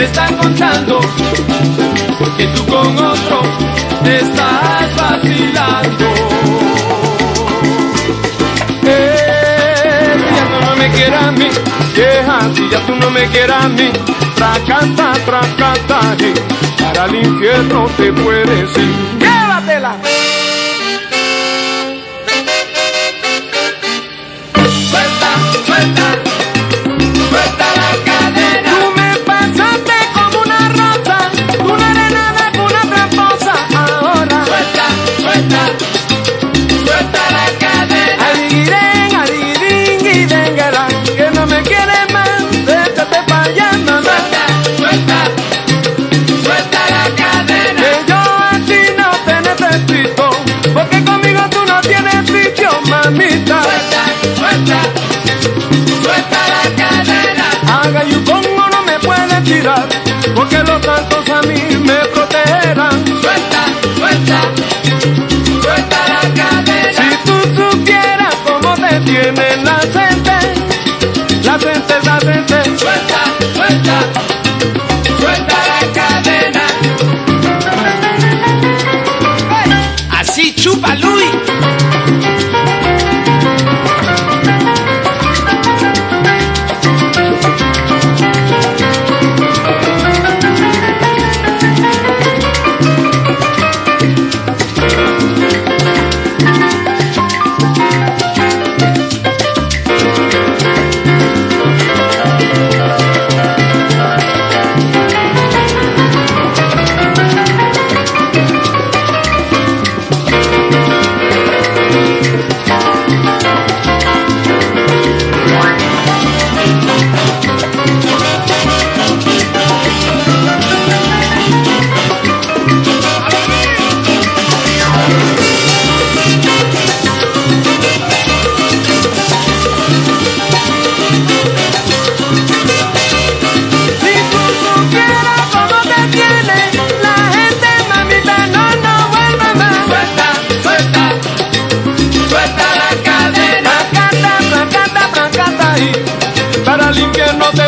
me están contando que tú con otro estás vacilando. Eh, si ya tú no me quieres a mí, vieja, si ya tú no me quieres a mí, tracanta, tracanta, para el infierno te puedes ir. ¡Llévatela!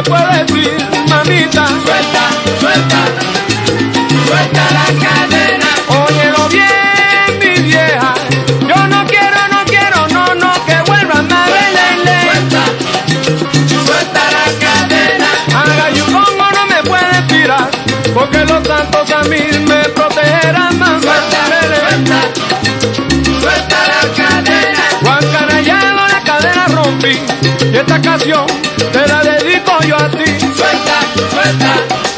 Te puedes ir, mamita. Suelta, suelta, suelta la cadena. Óyelo bien, mi vieja. Yo no quiero, no quiero, no, no, que vuelva más. Suelta, suelta la cadena. Haga y como no me puedes tirar, porque los santos a mí me protegerán más. Suelta, suelta, suelta la cadena. Juan Canallado la cadena rompí, y esta canción te la dedico yo a ti. Suelta, suelta,